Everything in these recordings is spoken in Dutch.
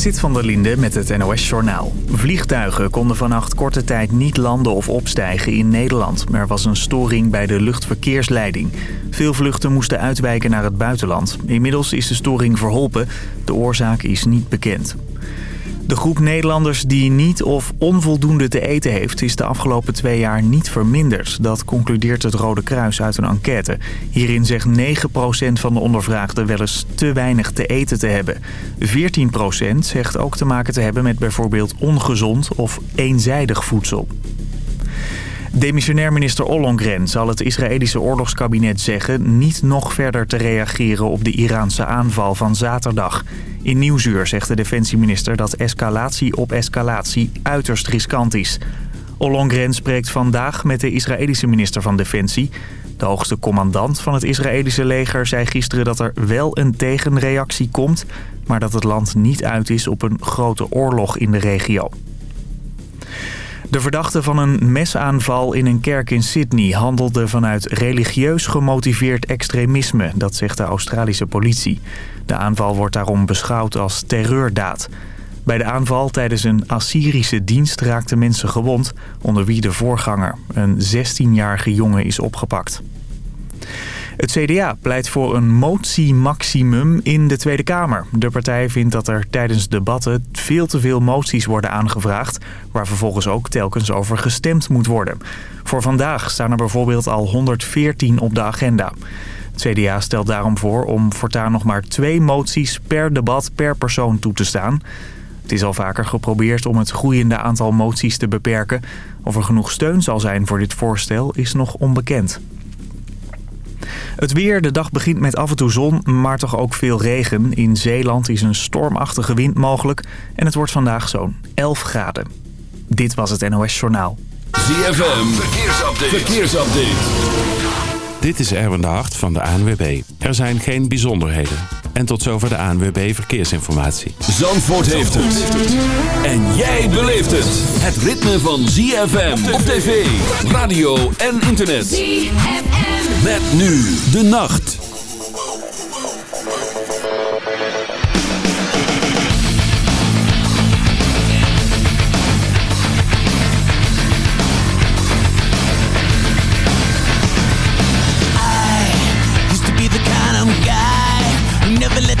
Zit van der Linde met het NOS-journaal. Vliegtuigen konden vannacht korte tijd niet landen of opstijgen in Nederland. Er was een storing bij de luchtverkeersleiding. Veel vluchten moesten uitwijken naar het buitenland. Inmiddels is de storing verholpen. De oorzaak is niet bekend. De groep Nederlanders die niet of onvoldoende te eten heeft... is de afgelopen twee jaar niet verminderd. Dat concludeert het Rode Kruis uit een enquête. Hierin zegt 9% van de ondervraagden wel eens te weinig te eten te hebben. 14% zegt ook te maken te hebben met bijvoorbeeld ongezond of eenzijdig voedsel. Demissionair minister Ollongren zal het Israëlische oorlogskabinet zeggen... niet nog verder te reageren op de Iraanse aanval van zaterdag. In Nieuwsuur zegt de defensieminister dat escalatie op escalatie uiterst riskant is. Ollongren spreekt vandaag met de Israëlische minister van Defensie. De hoogste commandant van het Israëlische leger zei gisteren dat er wel een tegenreactie komt... maar dat het land niet uit is op een grote oorlog in de regio. De verdachte van een mesaanval in een kerk in Sydney handelde vanuit religieus gemotiveerd extremisme, dat zegt de Australische politie. De aanval wordt daarom beschouwd als terreurdaad. Bij de aanval tijdens een Assyrische dienst raakten mensen gewond, onder wie de voorganger. Een 16-jarige jongen is opgepakt. Het CDA pleit voor een motie-maximum in de Tweede Kamer. De partij vindt dat er tijdens debatten veel te veel moties worden aangevraagd... waar vervolgens ook telkens over gestemd moet worden. Voor vandaag staan er bijvoorbeeld al 114 op de agenda. Het CDA stelt daarom voor om voortaan nog maar twee moties per debat per persoon toe te staan... Het is al vaker geprobeerd om het groeiende aantal moties te beperken. Of er genoeg steun zal zijn voor dit voorstel is nog onbekend. Het weer, de dag begint met af en toe zon, maar toch ook veel regen. In Zeeland is een stormachtige wind mogelijk en het wordt vandaag zo'n 11 graden. Dit was het NOS Journaal. ZFM, verkeersupdate. verkeersupdate. Dit is Erwin de Hart van de ANWB. Er zijn geen bijzonderheden. En tot zover de ANWB Verkeersinformatie. Zandvoort heeft het. En jij beleeft het. Het ritme van ZFM op tv, radio en internet. ZFM. Met nu de nacht. never let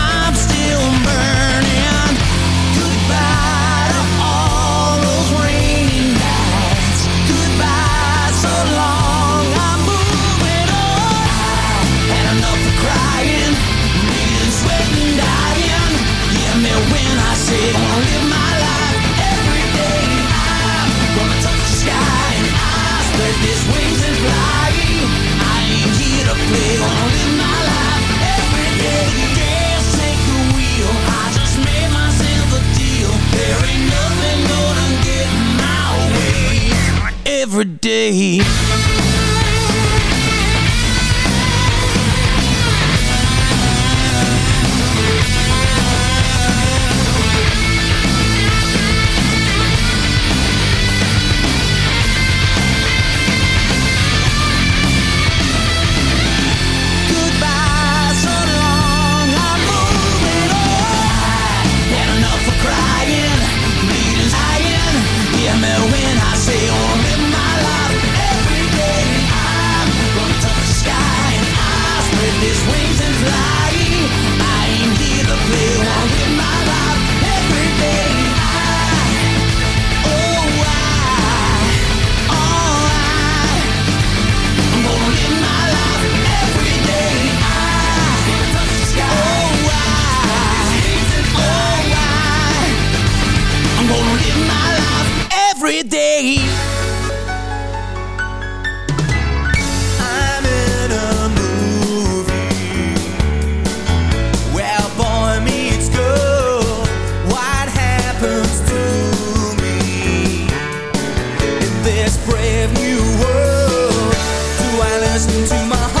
this brave new world? Do I listen to my heart?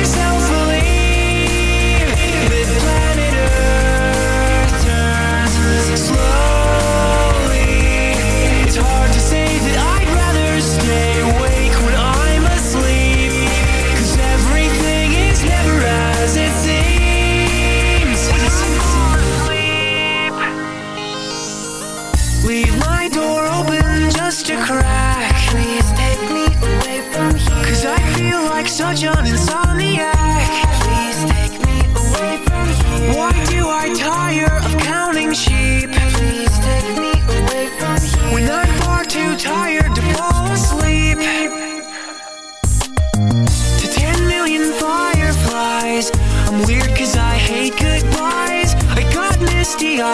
myself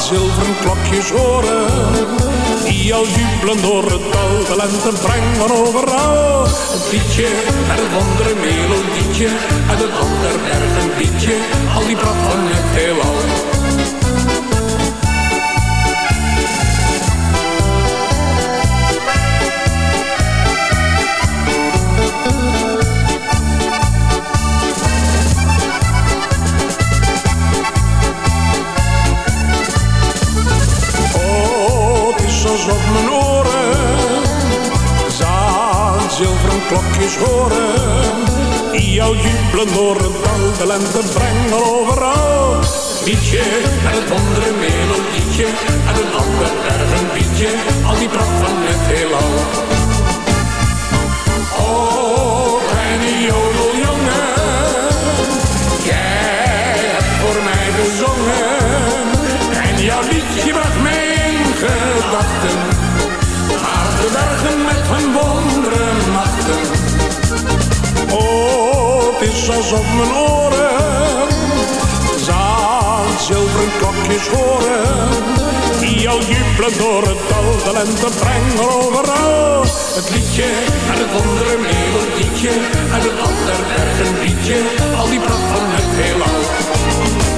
zilveren klokjes horen. Die al jubelen door het dal, de lente brengen overal. Een liedje met een andere melodietje, uit een ander berg een liedje, al die pracht van het heelal. Klokjes horen. Die jou jubelen door het. De lente brengen overal. Liedje en het andere melodietje. En een ander erg een bietje. Al die pracht van het heelal. Alsof mijn oren zaan zilveren klokjes horen. Die al jubelen door het dal, de lente brengen overal. Het liedje en het andere melodietje en het ander een liedje. Al die pracht van het heelal.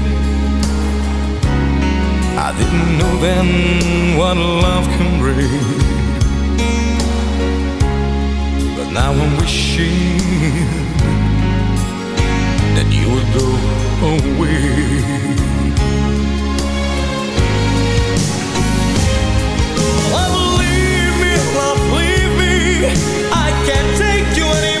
I didn't know then what love can bring. But now I'm wishing that you would go away. Love, leave me, love, leave me. I can't take you anymore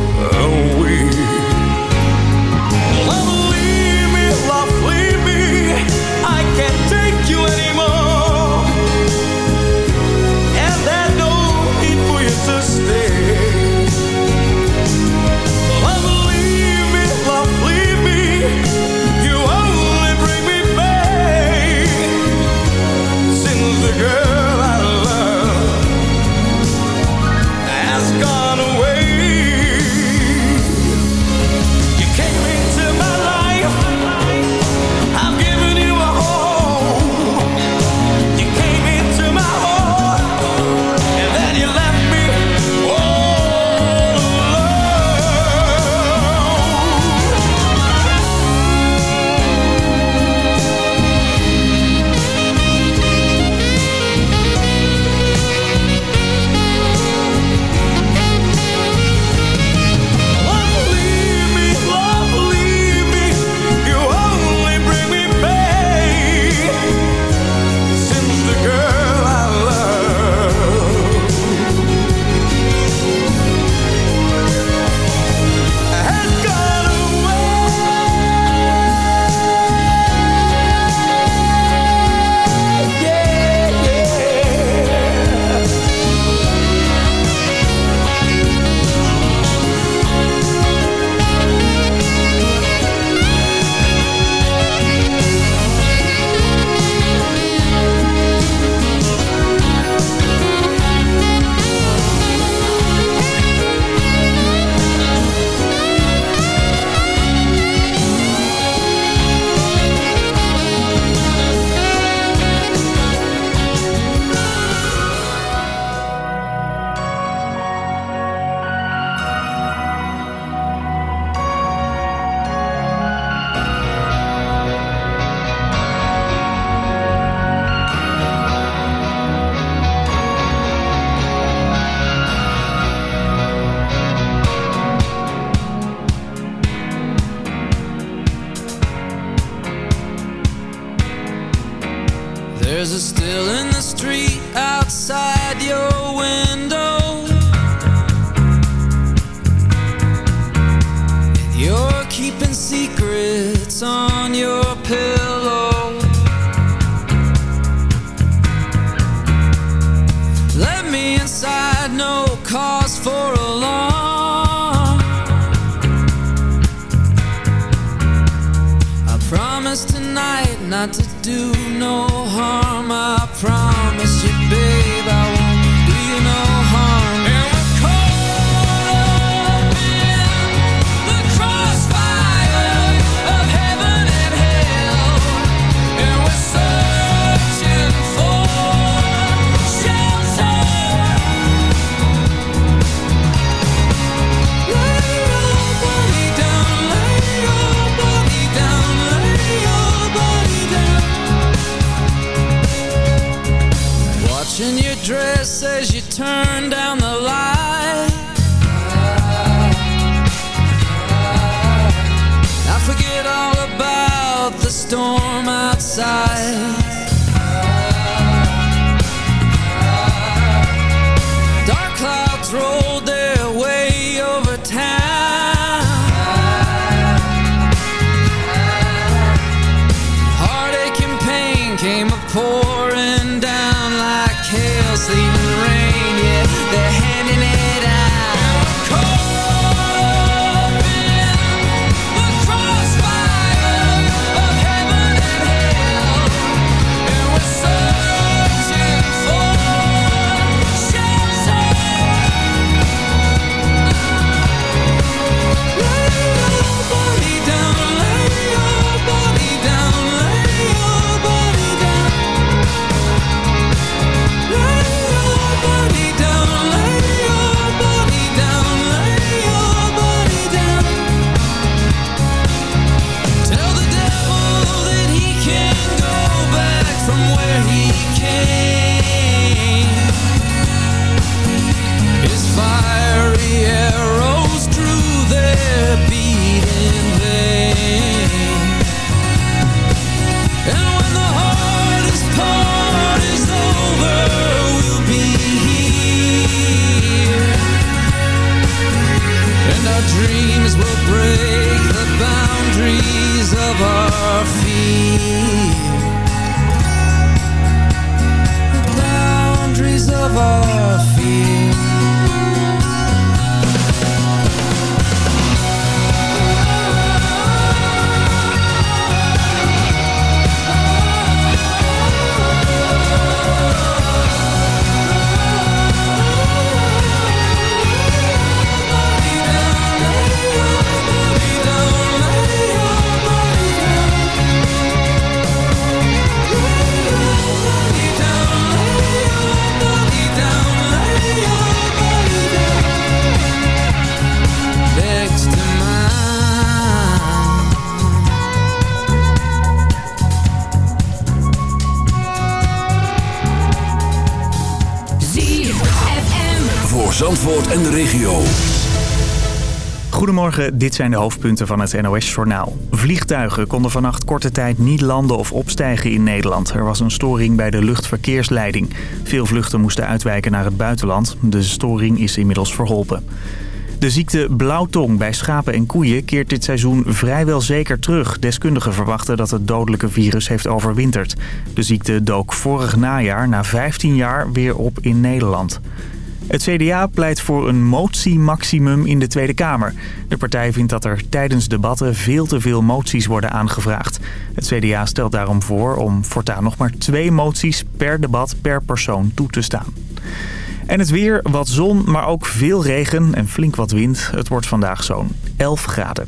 side will break the boundaries of our fear. Dit zijn de hoofdpunten van het NOS-journaal. Vliegtuigen konden vannacht korte tijd niet landen of opstijgen in Nederland. Er was een storing bij de luchtverkeersleiding. Veel vluchten moesten uitwijken naar het buitenland. De storing is inmiddels verholpen. De ziekte blauwtong bij schapen en koeien keert dit seizoen vrijwel zeker terug. Deskundigen verwachten dat het dodelijke virus heeft overwinterd. De ziekte dook vorig najaar na 15 jaar weer op in Nederland. Het CDA pleit voor een motiemaximum in de Tweede Kamer. De partij vindt dat er tijdens debatten veel te veel moties worden aangevraagd. Het CDA stelt daarom voor om voortaan nog maar twee moties per debat per persoon toe te staan. En het weer, wat zon, maar ook veel regen en flink wat wind. Het wordt vandaag zo'n 11 graden.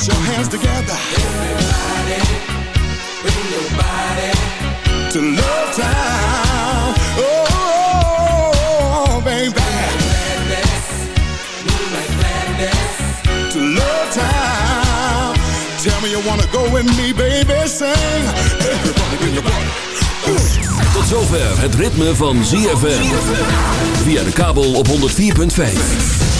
Put your hands together. Everybody, bring your body to Love Town. Oh, baby. To Love Town. Tell me you wanna go with me, baby. Sing. Everybody bring your body. Tot zover het ritme van ZFM. Via de kabel op 104.5.